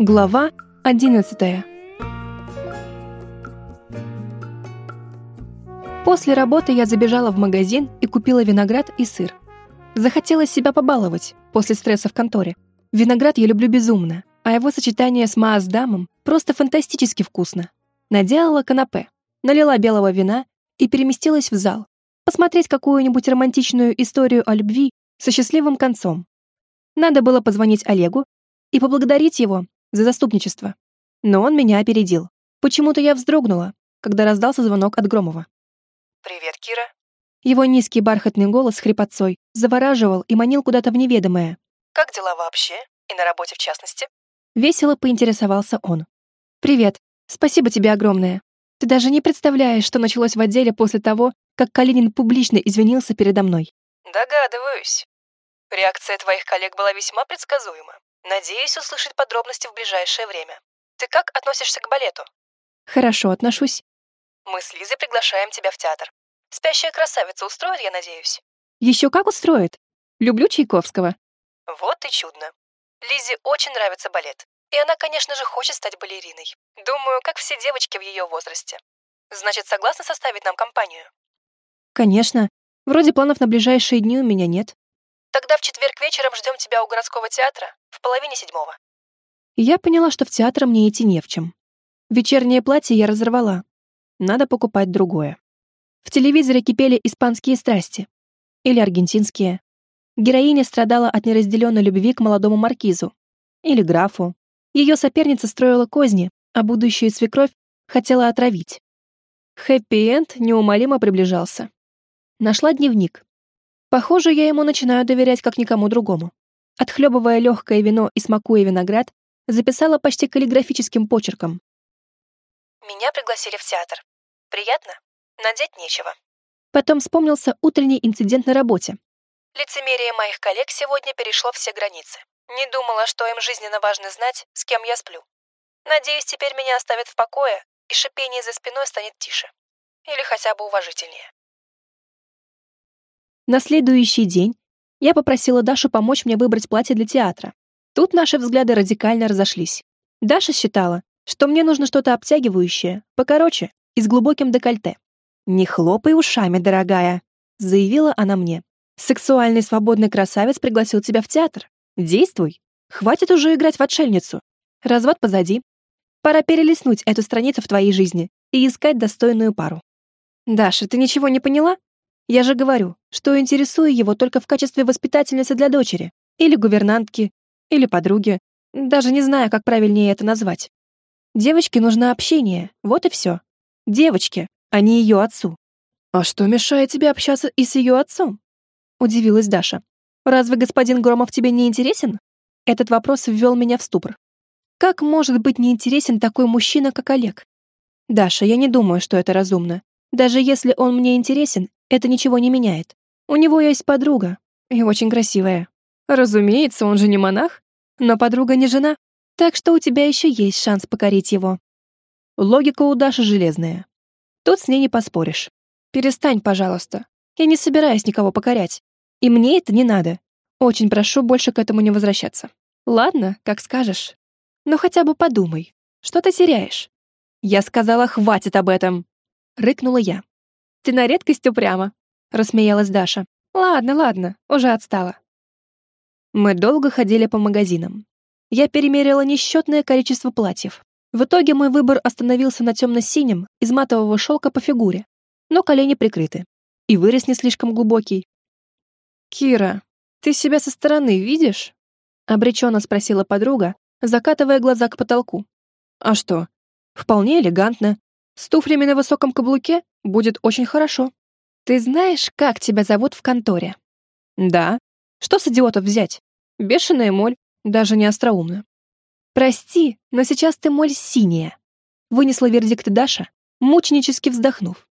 Глава 11 После работы я забежала в магазин и купила виноград и сыр. Захотелось себя побаловать после стресса в конторе. Виноград я люблю безумно, а его сочетание с маасдамом просто фантастически вкусно. Наделала канапе, налила белого вина и переместилась в зал. Посмотреть какую-нибудь романтичную историю о любви со счастливым концом. Надо было позвонить Олегу и поблагодарить его за заступничество. Но он меня опередил. Почему-то я вздрогнула, когда раздался звонок от Громова. «Привет, Кира». Его низкий бархатный голос с хрипотцой завораживал и манил куда-то в неведомое. «Как дела вообще? И на работе в частности?» Весело поинтересовался он. «Привет. Спасибо тебе огромное. Ты даже не представляешь, что началось в отделе после того, как Калинин публично извинился передо мной». «Догадываюсь. Реакция твоих коллег была весьма предсказуема. Надеюсь услышать подробности в ближайшее время. Ты как относишься к балету? Хорошо отношусь. Мы с Лизой приглашаем тебя в театр. Спящая красавица устроит, я надеюсь? Еще как устроит. Люблю Чайковского. Вот и чудно. Лизе очень нравится балет. И она, конечно же, хочет стать балериной. Думаю, как все девочки в ее возрасте. Значит, согласна составить нам компанию? Конечно. Вроде планов на ближайшие дни у меня нет. Тогда в четверг вечером ждем тебя у городского театра в половине седьмого. Я поняла, что в театр мне идти не в чем. Вечернее платье я разорвала. Надо покупать другое. В телевизоре кипели испанские страсти. Или аргентинские. Героиня страдала от неразделенной любви к молодому маркизу. Или графу. Ее соперница строила козни, а будущую свекровь хотела отравить. Хэппи-энд неумолимо приближался. Нашла дневник. Похоже, я ему начинаю доверять как никому другому. Отхлебывая легкое вино и смакуя виноград, записала почти каллиграфическим почерком. Меня пригласили в театр. Приятно? Надеть нечего. Потом вспомнился утренний инцидент на работе. Лицемерие моих коллег сегодня перешло все границы. Не думала, что им жизненно важно знать, с кем я сплю. Надеюсь, теперь меня оставят в покое, и шипение за спиной станет тише. Или хотя бы уважительнее. На следующий день я попросила Дашу помочь мне выбрать платье для театра. Тут наши взгляды радикально разошлись. Даша считала, что мне нужно что-то обтягивающее, покороче и с глубоким декольте. «Не хлопай ушами, дорогая», — заявила она мне. «Сексуальный свободный красавец пригласил тебя в театр. Действуй. Хватит уже играть в отшельницу. Развод позади. Пора перелистнуть эту страницу в твоей жизни и искать достойную пару». «Даша, ты ничего не поняла?» Я же говорю, что интересую его только в качестве воспитательницы для дочери, или гувернантки, или подруги, даже не знаю, как правильнее это назвать. Девочке нужно общение, вот и все. Девочке, а не ее отцу. «А что мешает тебе общаться и с ее отцом?» Удивилась Даша. «Разве господин Громов тебе не интересен?» Этот вопрос ввел меня в ступор. Как может быть неинтересен такой мужчина, как Олег? Даша, я не думаю, что это разумно. Даже если он мне интересен, это ничего не меняет. У него есть подруга, и очень красивая. Разумеется, он же не монах, но подруга не жена, так что у тебя еще есть шанс покорить его. Логика у Даши железная. Тут с ней не поспоришь. Перестань, пожалуйста. Я не собираюсь никого покорять. И мне это не надо. Очень прошу больше к этому не возвращаться. Ладно, как скажешь. Но хотя бы подумай. Что ты теряешь? Я сказала, хватит об этом. Рыкнула я. Ты на редкость упряма», — рассмеялась Даша. «Ладно, ладно, уже отстала». Мы долго ходили по магазинам. Я перемерила несчетное количество платьев. В итоге мой выбор остановился на темно-синем из матового шелка по фигуре, но колени прикрыты. И вырез не слишком глубокий. «Кира, ты себя со стороны видишь?» — обреченно спросила подруга, закатывая глаза к потолку. «А что? Вполне элегантно. С туфлями на высоком каблуке будет очень хорошо. Ты знаешь, как тебя зовут в конторе? Да. Что с идиотов взять? Бешеная моль, даже не остроумно. Прости, но сейчас ты моль синяя. Вынесла вердикт Даша, мученически вздохнув.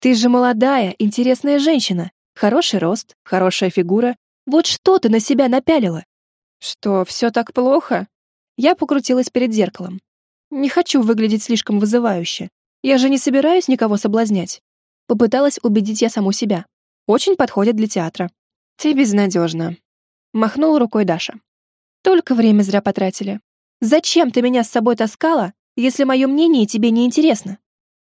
Ты же молодая, интересная женщина. Хороший рост, хорошая фигура. Вот что ты на себя напялила? Что, все так плохо? Я покрутилась перед зеркалом. Не хочу выглядеть слишком вызывающе. Я же не собираюсь никого соблазнять. Попыталась убедить я саму себя. Очень подходит для театра. Ты безнадежна. Махнула рукой Даша. Только время зря потратили. Зачем ты меня с собой таскала, если мое мнение тебе не интересно?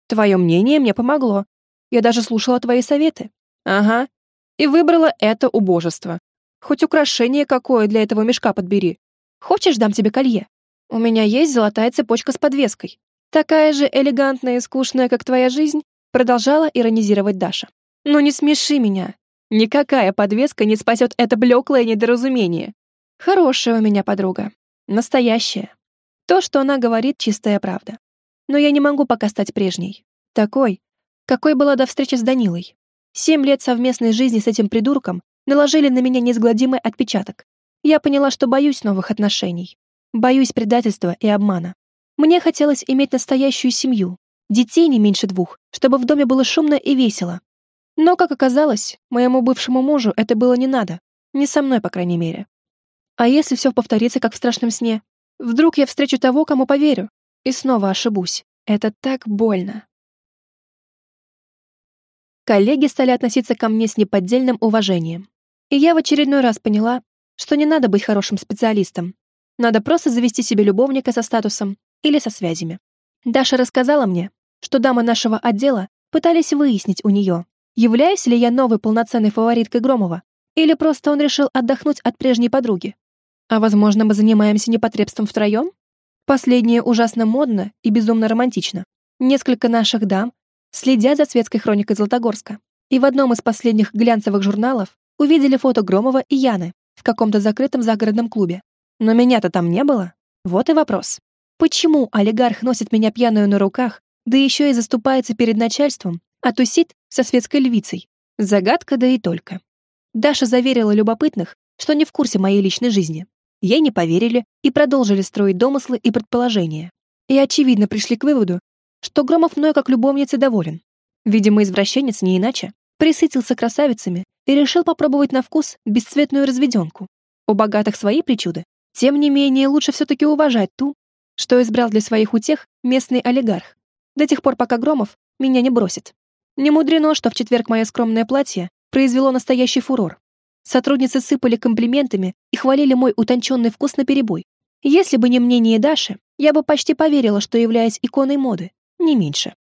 Твое мнение мне помогло. Я даже слушала твои советы. Ага. И выбрала это убожество. Хоть украшение какое для этого мешка подбери. Хочешь, дам тебе колье? У меня есть золотая цепочка с подвеской. Такая же элегантная и скучная, как твоя жизнь, продолжала иронизировать Даша. Ну не смеши меня. Никакая подвеска не спасет это блеклое недоразумение. Хорошая у меня подруга. Настоящая. То, что она говорит, чистая правда. Но я не могу пока стать прежней. Такой, какой была до встречи с Данилой. Семь лет совместной жизни с этим придурком наложили на меня неизгладимый отпечаток. Я поняла, что боюсь новых отношений. Боюсь предательства и обмана. Мне хотелось иметь настоящую семью, детей не меньше двух, чтобы в доме было шумно и весело. Но, как оказалось, моему бывшему мужу это было не надо. Не со мной, по крайней мере. А если все повторится, как в страшном сне? Вдруг я встречу того, кому поверю, и снова ошибусь. Это так больно. Коллеги стали относиться ко мне с неподдельным уважением. И я в очередной раз поняла, что не надо быть хорошим специалистом. Надо просто завести себе любовника со статусом или со связями. Даша рассказала мне, что дамы нашего отдела пытались выяснить у нее, являюсь ли я новой полноценной фавориткой Громова, или просто он решил отдохнуть от прежней подруги. А возможно, мы занимаемся непотребством втроем? Последнее ужасно модно и безумно романтично. Несколько наших дам следят за светской хроникой Златогорска. И в одном из последних глянцевых журналов увидели фото Громова и Яны в каком-то закрытом загородном клубе. Но меня-то там не было. Вот и вопрос. Почему олигарх носит меня пьяную на руках, да еще и заступается перед начальством, а тусит со светской львицей? Загадка да и только. Даша заверила любопытных, что не в курсе моей личной жизни. Ей не поверили и продолжили строить домыслы и предположения. И очевидно пришли к выводу, что Громов мной как любовницей доволен. Видимо, извращенец не иначе. Присытился красавицами и решил попробовать на вкус бесцветную разведенку. У богатых свои причуды. Тем не менее, лучше все-таки уважать ту, что избрал для своих утех местный олигарх. До тех пор, пока Громов меня не бросит. Не мудрено, что в четверг мое скромное платье произвело настоящий фурор. Сотрудницы сыпали комплиментами и хвалили мой утонченный вкус на перебой. Если бы не мнение Даши, я бы почти поверила, что являюсь иконой моды, не меньше.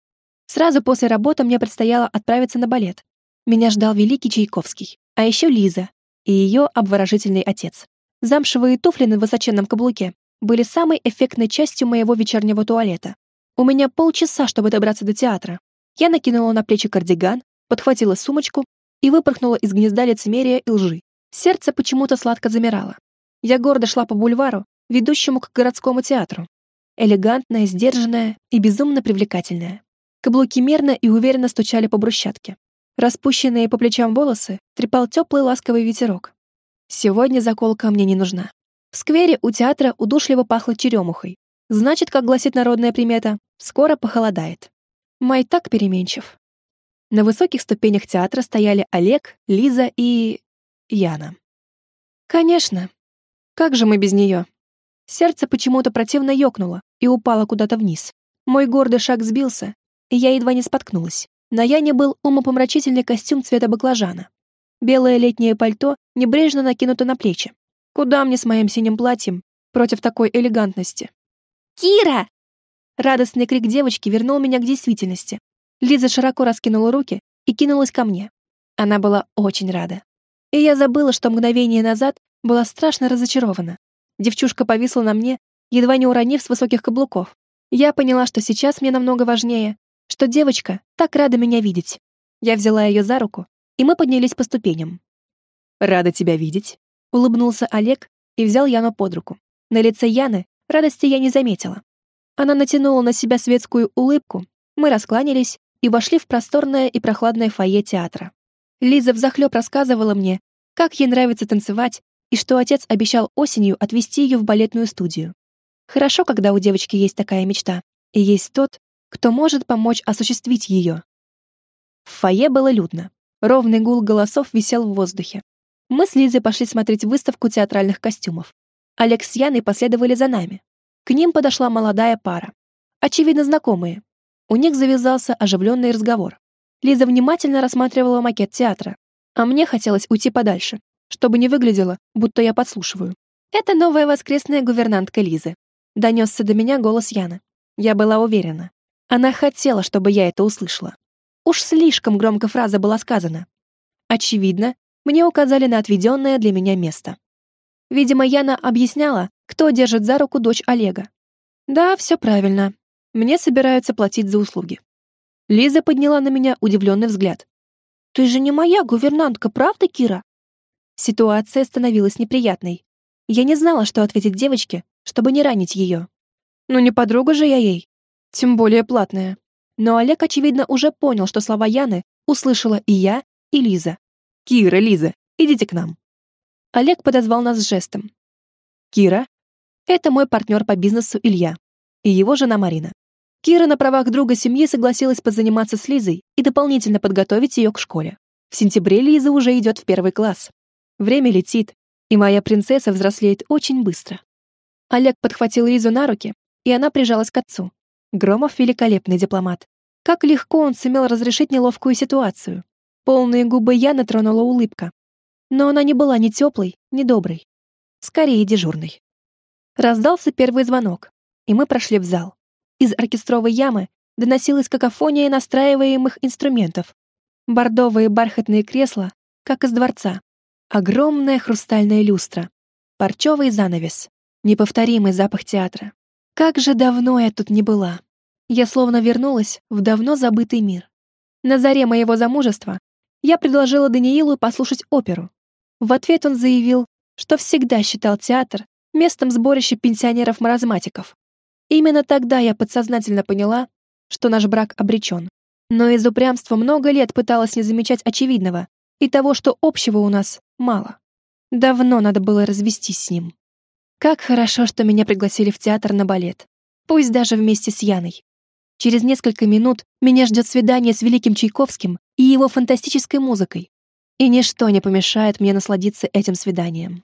Сразу после работы мне предстояло отправиться на балет. Меня ждал великий Чайковский, а еще Лиза и ее обворожительный отец. Замшевые туфли на высоченном каблуке были самой эффектной частью моего вечернего туалета. У меня полчаса, чтобы добраться до театра. Я накинула на плечи кардиган, подхватила сумочку и выпорхнула из гнезда лицемерия и лжи. Сердце почему-то сладко замирало. Я гордо шла по бульвару, ведущему к городскому театру. Элегантная, сдержанная и безумно привлекательная. Каблуки мерно и уверенно стучали по брусчатке. Распущенные по плечам волосы трепал теплый ласковый ветерок. Сегодня заколка мне не нужна. В сквере у театра удушливо пахло черемухой. Значит, как гласит народная примета, скоро похолодает. Май так переменчив. На высоких ступенях театра стояли Олег, Лиза и... Яна. Конечно. Как же мы без нее? Сердце почему-то противно ёкнуло и упало куда-то вниз. Мой гордый шаг сбился, и я едва не споткнулась. На Яне был умопомрачительный костюм цвета баклажана. Белое летнее пальто небрежно накинуто на плечи. Куда мне с моим синим платьем против такой элегантности? «Кира!» Радостный крик девочки вернул меня к действительности. Лиза широко раскинула руки и кинулась ко мне. Она была очень рада. И я забыла, что мгновение назад была страшно разочарована. Девчушка повисла на мне, едва не уронив с высоких каблуков. Я поняла, что сейчас мне намного важнее, что девочка так рада меня видеть. Я взяла ее за руку, и мы поднялись по ступеням. «Рада тебя видеть», — улыбнулся Олег и взял Яну под руку. На лице Яны радости я не заметила. Она натянула на себя светскую улыбку, мы раскланялись и вошли в просторное и прохладное фойе театра. Лиза взахлеб рассказывала мне, как ей нравится танцевать и что отец обещал осенью отвезти ее в балетную студию. Хорошо, когда у девочки есть такая мечта, и есть тот, кто может помочь осуществить ее. В фойе было людно. Ровный гул голосов висел в воздухе. Мы с Лизой пошли смотреть выставку театральных костюмов. С Яной последовали за нами. К ним подошла молодая пара. Очевидно, знакомые. У них завязался оживленный разговор. Лиза внимательно рассматривала макет театра, а мне хотелось уйти подальше, чтобы не выглядело, будто я подслушиваю. Это новая воскресная гувернантка Лизы. Донесся до меня голос Яны. Я была уверена. Она хотела, чтобы я это услышала. Уж слишком громко фраза была сказана. Очевидно, мне указали на отведенное для меня место. Видимо, Яна объясняла, кто держит за руку дочь Олега. Да, все правильно. Мне собираются платить за услуги. Лиза подняла на меня удивленный взгляд. «Ты же не моя гувернантка, правда, Кира?» Ситуация становилась неприятной. Я не знала, что ответить девочке, чтобы не ранить ее. Ну не подруга же я ей, тем более платная. Но Олег, очевидно, уже понял, что слова Яны услышала и я, и Лиза. «Кира, Лиза, идите к нам». Олег подозвал нас жестом. «Кира, это мой партнер по бизнесу Илья и его жена Марина. Кира на правах друга семьи согласилась позаниматься с Лизой и дополнительно подготовить ее к школе. В сентябре Лиза уже идет в первый класс. Время летит, и моя принцесса взрослеет очень быстро. Олег подхватил Лизу на руки, и она прижалась к отцу. Громов великолепный дипломат. Как легко он сумел разрешить неловкую ситуацию. Полные губы Яны тронула улыбка. Но она не была ни теплой, ни доброй. Скорее, дежурной. Раздался первый звонок, и мы прошли в зал. Из оркестровой ямы доносилась какофония настраиваемых инструментов. Бордовые бархатные кресла, как из дворца. Огромная хрустальная люстра. Парчевый занавес. Неповторимый запах театра. Как же давно я тут не была. Я словно вернулась в давно забытый мир. На заре моего замужества я предложила Даниилу послушать оперу. В ответ он заявил, что всегда считал театр местом сборища пенсионеров-маразматиков. Именно тогда я подсознательно поняла, что наш брак обречен. Но из упрямства много лет пыталась не замечать очевидного и того, что общего у нас мало. Давно надо было развестись с ним. Как хорошо, что меня пригласили в театр на балет. Пусть даже вместе с Яной. Через несколько минут меня ждет свидание с великим Чайковским и его фантастической музыкой. И ничто не помешает мне насладиться этим свиданием.